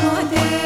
poder.